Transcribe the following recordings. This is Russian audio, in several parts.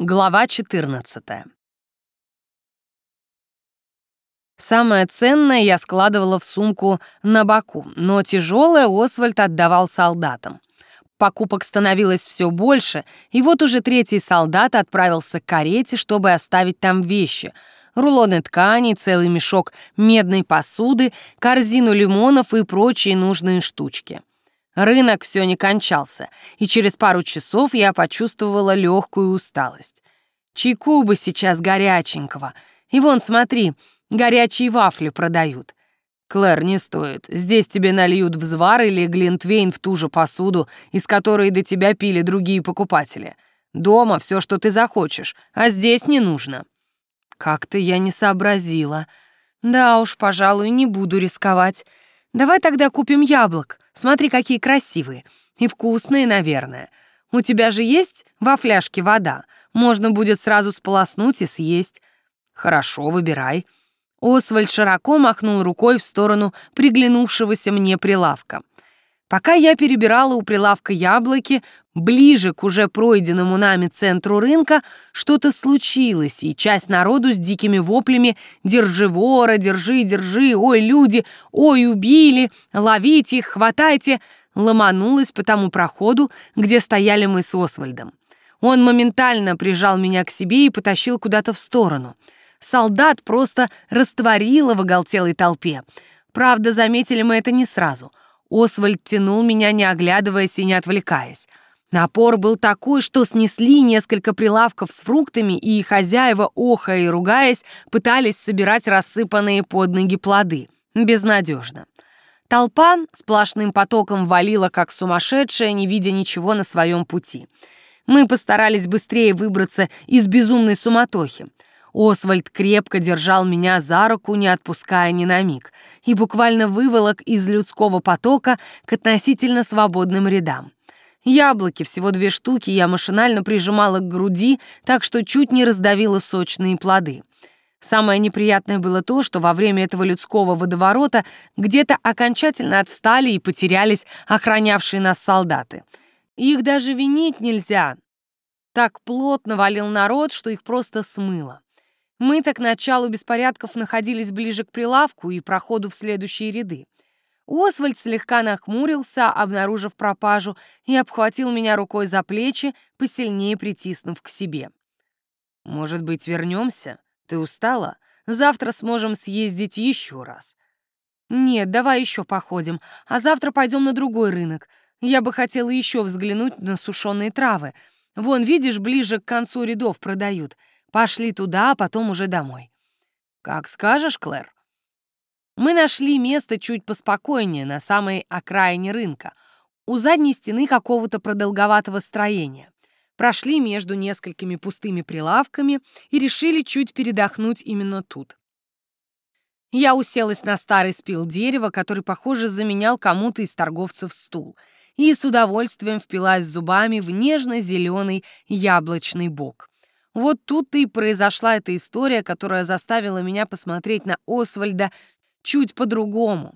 Глава 14. Самое ценное я складывала в сумку на боку, но тяжелое Освальд отдавал солдатам. Покупок становилось все больше, и вот уже третий солдат отправился к карете, чтобы оставить там вещи — рулоны ткани, целый мешок медной посуды, корзину лимонов и прочие нужные штучки. Рынок все не кончался, и через пару часов я почувствовала легкую усталость. Чайку бы сейчас горяченького. И вон, смотри, горячие вафли продают. Клэр, не стоит. Здесь тебе нальют взвар или глинтвейн в ту же посуду, из которой до тебя пили другие покупатели. Дома все, что ты захочешь, а здесь не нужно. Как-то я не сообразила. Да уж, пожалуй, не буду рисковать. Давай тогда купим яблок. Смотри, какие красивые. И вкусные, наверное. У тебя же есть во фляжке вода? Можно будет сразу сполоснуть и съесть. Хорошо, выбирай. Освальд широко махнул рукой в сторону приглянувшегося мне прилавка. Пока я перебирала у прилавка яблоки, ближе к уже пройденному нами центру рынка, что-то случилось, и часть народу с дикими воплями «Держи вора, держи, держи, ой, люди, ой, убили, ловите их, хватайте!» ломанулась по тому проходу, где стояли мы с Освальдом. Он моментально прижал меня к себе и потащил куда-то в сторону. Солдат просто растворило в оголтелой толпе. Правда, заметили мы это не сразу — Освальд тянул меня, не оглядываясь и не отвлекаясь. Напор был такой, что снесли несколько прилавков с фруктами, и хозяева, охая и ругаясь, пытались собирать рассыпанные под ноги плоды. Безнадежно. Толпа сплошным потоком валила, как сумасшедшая, не видя ничего на своем пути. Мы постарались быстрее выбраться из безумной суматохи. Освальд крепко держал меня за руку, не отпуская ни на миг, и буквально выволок из людского потока к относительно свободным рядам. Яблоки, всего две штуки, я машинально прижимала к груди, так что чуть не раздавила сочные плоды. Самое неприятное было то, что во время этого людского водоворота где-то окончательно отстали и потерялись охранявшие нас солдаты. Их даже винить нельзя. Так плотно валил народ, что их просто смыло. Мы-то к началу беспорядков находились ближе к прилавку и проходу в следующие ряды. Освальд слегка нахмурился, обнаружив пропажу, и обхватил меня рукой за плечи, посильнее притиснув к себе. «Может быть, вернемся? Ты устала? Завтра сможем съездить еще раз». «Нет, давай еще походим, а завтра пойдем на другой рынок. Я бы хотела еще взглянуть на сушеные травы. Вон, видишь, ближе к концу рядов продают. Пошли туда, а потом уже домой. Как скажешь, Клэр. Мы нашли место чуть поспокойнее, на самой окраине рынка, у задней стены какого-то продолговатого строения. Прошли между несколькими пустыми прилавками и решили чуть передохнуть именно тут. Я уселась на старый спил дерева, который, похоже, заменял кому-то из торговцев стул, и с удовольствием впилась зубами в нежно-зеленый яблочный бок. Вот тут-то и произошла эта история, которая заставила меня посмотреть на Освальда чуть по-другому.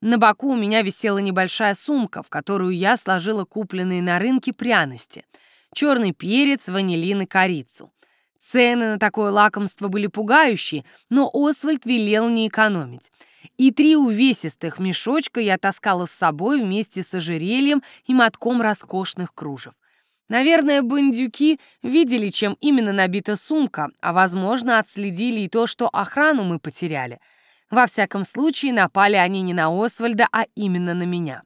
На боку у меня висела небольшая сумка, в которую я сложила купленные на рынке пряности. Черный перец, ванилин и корицу. Цены на такое лакомство были пугающие, но Освальд велел не экономить. И три увесистых мешочка я таскала с собой вместе с ожерельем и мотком роскошных кружев. Наверное, бандюки видели, чем именно набита сумка, а, возможно, отследили и то, что охрану мы потеряли. Во всяком случае, напали они не на Освальда, а именно на меня.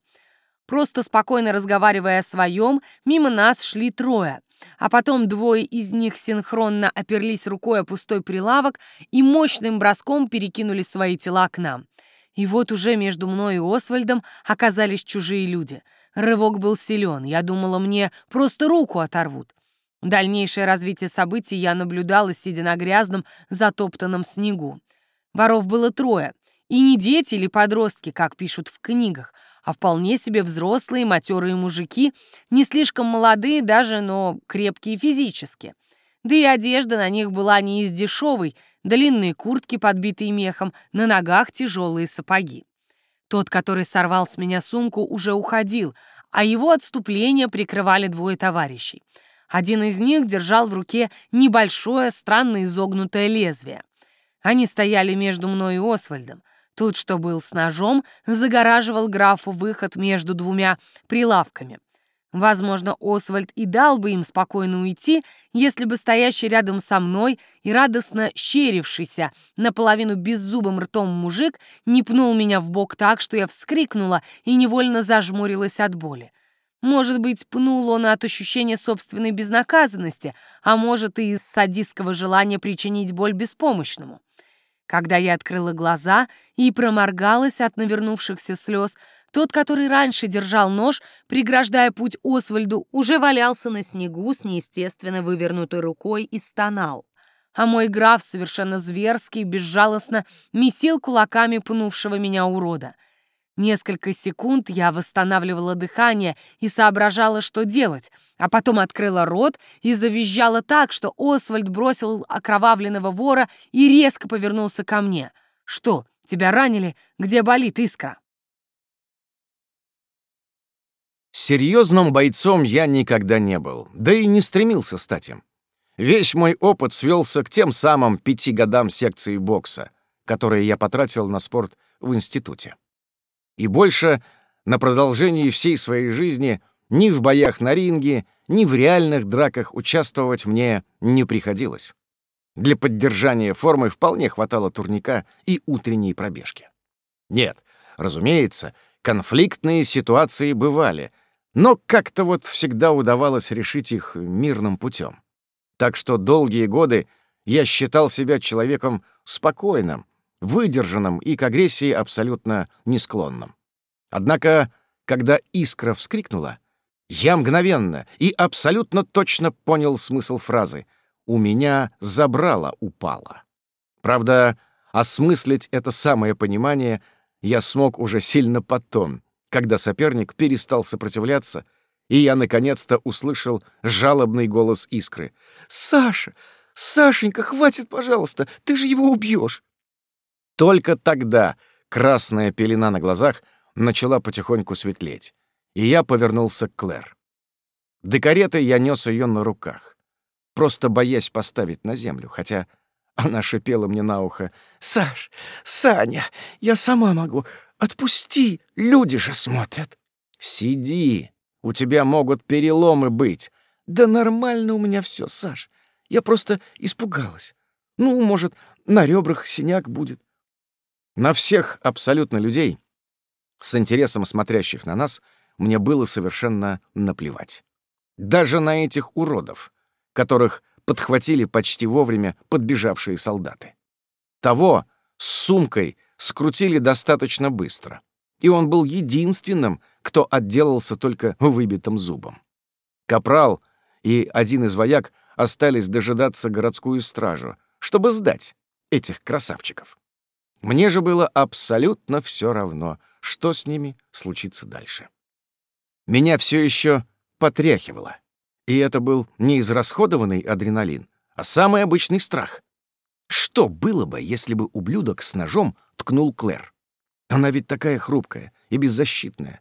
Просто спокойно разговаривая о своем, мимо нас шли трое, а потом двое из них синхронно оперлись рукой о пустой прилавок и мощным броском перекинули свои тела к нам. И вот уже между мной и Освальдом оказались чужие люди — Рывок был силен, я думала, мне просто руку оторвут. Дальнейшее развитие событий я наблюдала, сидя на грязном, затоптанном снегу. Воров было трое, и не дети или подростки, как пишут в книгах, а вполне себе взрослые, матерые мужики, не слишком молодые даже, но крепкие физически. Да и одежда на них была не из дешевой, длинные куртки, подбитые мехом, на ногах тяжелые сапоги. Тот, который сорвал с меня сумку, уже уходил, а его отступление прикрывали двое товарищей. Один из них держал в руке небольшое, странно изогнутое лезвие. Они стояли между мной и Освальдом. Тот, что был с ножом, загораживал графу выход между двумя прилавками. Возможно, Освальд и дал бы им спокойно уйти, если бы стоящий рядом со мной и радостно щерившийся наполовину беззубым ртом мужик не пнул меня в бок так, что я вскрикнула и невольно зажмурилась от боли. Может быть, пнул он от ощущения собственной безнаказанности, а может и из садистского желания причинить боль беспомощному. Когда я открыла глаза и проморгалась от навернувшихся слез, тот, который раньше держал нож, преграждая путь Освальду, уже валялся на снегу с неестественно вывернутой рукой и стонал. А мой граф совершенно зверски и безжалостно месил кулаками пнувшего меня урода — Несколько секунд я восстанавливала дыхание и соображала, что делать, а потом открыла рот и завизжала так, что Освальд бросил окровавленного вора и резко повернулся ко мне. «Что, тебя ранили? Где болит искра?» Серьезным бойцом я никогда не был, да и не стремился стать им. Весь мой опыт свелся к тем самым пяти годам секции бокса, которые я потратил на спорт в институте. И больше на продолжении всей своей жизни ни в боях на ринге, ни в реальных драках участвовать мне не приходилось. Для поддержания формы вполне хватало турника и утренней пробежки. Нет, разумеется, конфликтные ситуации бывали, но как-то вот всегда удавалось решить их мирным путем. Так что долгие годы я считал себя человеком спокойным, выдержанным и к агрессии абсолютно не склонным. Однако, когда искра вскрикнула, я мгновенно и абсолютно точно понял смысл фразы «У меня забрало упало». Правда, осмыслить это самое понимание я смог уже сильно потом, когда соперник перестал сопротивляться, и я наконец-то услышал жалобный голос искры. «Саша! Сашенька, хватит, пожалуйста! Ты же его убьешь!» Только тогда красная пелена на глазах начала потихоньку светлеть, и я повернулся к Клэр. До кареты я нес ее на руках, просто боясь поставить на землю, хотя она шипела мне на ухо. «Саш, Саня, я сама могу. Отпусти, люди же смотрят». «Сиди, у тебя могут переломы быть». «Да нормально у меня все, Саш. Я просто испугалась. Ну, может, на ребрах синяк будет. На всех абсолютно людей, с интересом смотрящих на нас, мне было совершенно наплевать. Даже на этих уродов, которых подхватили почти вовремя подбежавшие солдаты. Того с сумкой скрутили достаточно быстро, и он был единственным, кто отделался только выбитым зубом. Капрал и один из вояк остались дожидаться городскую стражу, чтобы сдать этих красавчиков. Мне же было абсолютно все равно, что с ними случится дальше. Меня все еще потряхивало. И это был не израсходованный адреналин, а самый обычный страх. Что было бы, если бы ублюдок с ножом ткнул Клэр? Она ведь такая хрупкая и беззащитная.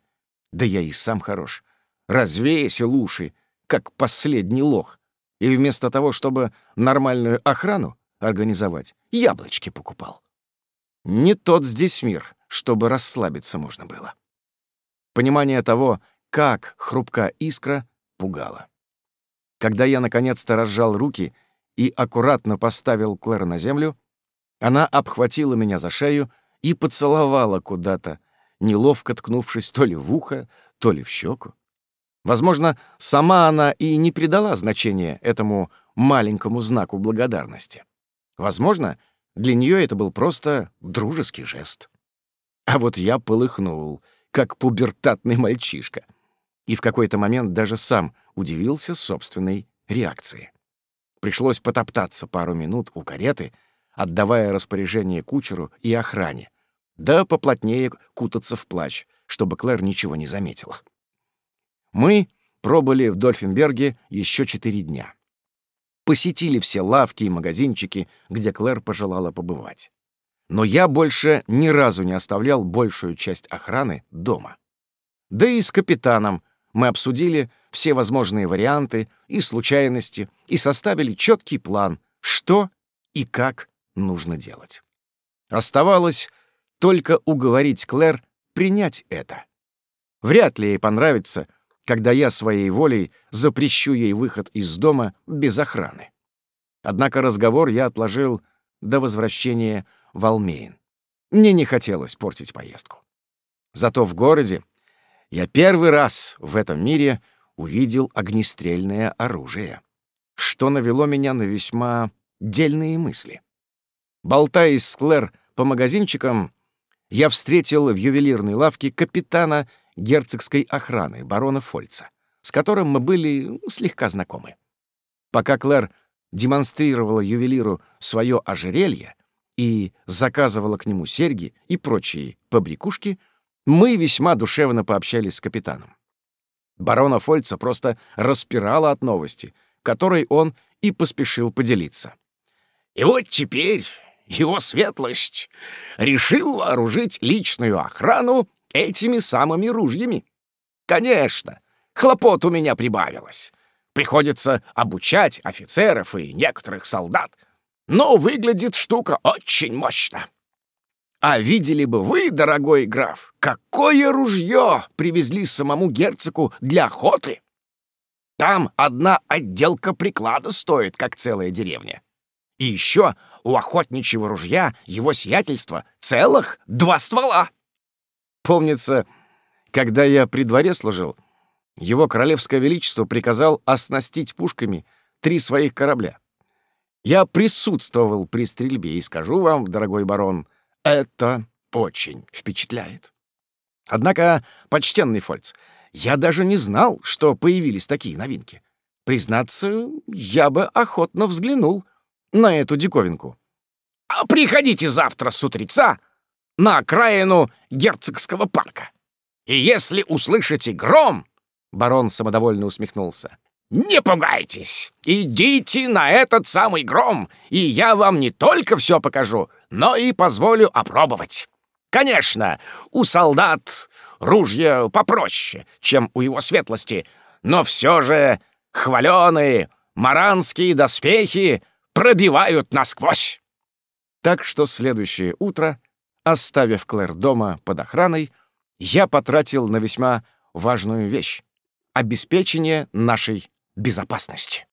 Да я и сам хорош. Развесил уши, как последний лох. И вместо того, чтобы нормальную охрану организовать, яблочки покупал. Не тот здесь мир, чтобы расслабиться можно было. Понимание того, как хрупка искра, пугало. Когда я наконец-то разжал руки и аккуратно поставил Клэр на землю, она обхватила меня за шею и поцеловала куда-то, неловко ткнувшись то ли в ухо, то ли в щеку. Возможно, сама она и не придала значения этому маленькому знаку благодарности. Возможно, для нее это был просто дружеский жест. А вот я полыхнул, как пубертатный мальчишка. И в какой-то момент даже сам удивился собственной реакции. Пришлось потоптаться пару минут у кареты, отдавая распоряжение кучеру и охране, да поплотнее кутаться в плащ, чтобы Клэр ничего не заметила. Мы пробыли в Дольфенберге еще четыре дня посетили все лавки и магазинчики, где Клэр пожелала побывать. Но я больше ни разу не оставлял большую часть охраны дома. Да и с капитаном мы обсудили все возможные варианты и случайности и составили четкий план, что и как нужно делать. Оставалось только уговорить Клэр принять это. Вряд ли ей понравится, когда я своей волей запрещу ей выход из дома без охраны. Однако разговор я отложил до возвращения в Алмейн. Мне не хотелось портить поездку. Зато в городе я первый раз в этом мире увидел огнестрельное оружие, что навело меня на весьма дельные мысли. Болтаясь с Клэр по магазинчикам, я встретил в ювелирной лавке капитана герцогской охраны, барона Фольца, с которым мы были слегка знакомы. Пока Клэр демонстрировала ювелиру свое ожерелье и заказывала к нему серьги и прочие побрякушки, мы весьма душевно пообщались с капитаном. Барона Фольца просто распирала от новости, которой он и поспешил поделиться. «И вот теперь его светлость решил вооружить личную охрану этими самыми ружьями. Конечно, хлопот у меня прибавилось. Приходится обучать офицеров и некоторых солдат, но выглядит штука очень мощно. А видели бы вы, дорогой граф, какое ружье привезли самому герцогу для охоты? Там одна отделка приклада стоит, как целая деревня. И еще у охотничьего ружья его сиятельства целых два ствола. Помнится, когда я при дворе служил, его королевское величество приказал оснастить пушками три своих корабля. Я присутствовал при стрельбе и скажу вам, дорогой барон, это очень впечатляет. Однако, почтенный Фольц, я даже не знал, что появились такие новинки. Признаться, я бы охотно взглянул на эту диковинку. А приходите завтра с утреца на окраину герцогского парка. И если услышите гром, барон самодовольно усмехнулся, не пугайтесь, идите на этот самый гром, и я вам не только все покажу, но и позволю опробовать. Конечно, у солдат ружья попроще, чем у его светлости, но все же хваленые маранские доспехи пробивают насквозь. Так что следующее утро Оставив Клэр дома под охраной, я потратил на весьма важную вещь — обеспечение нашей безопасности.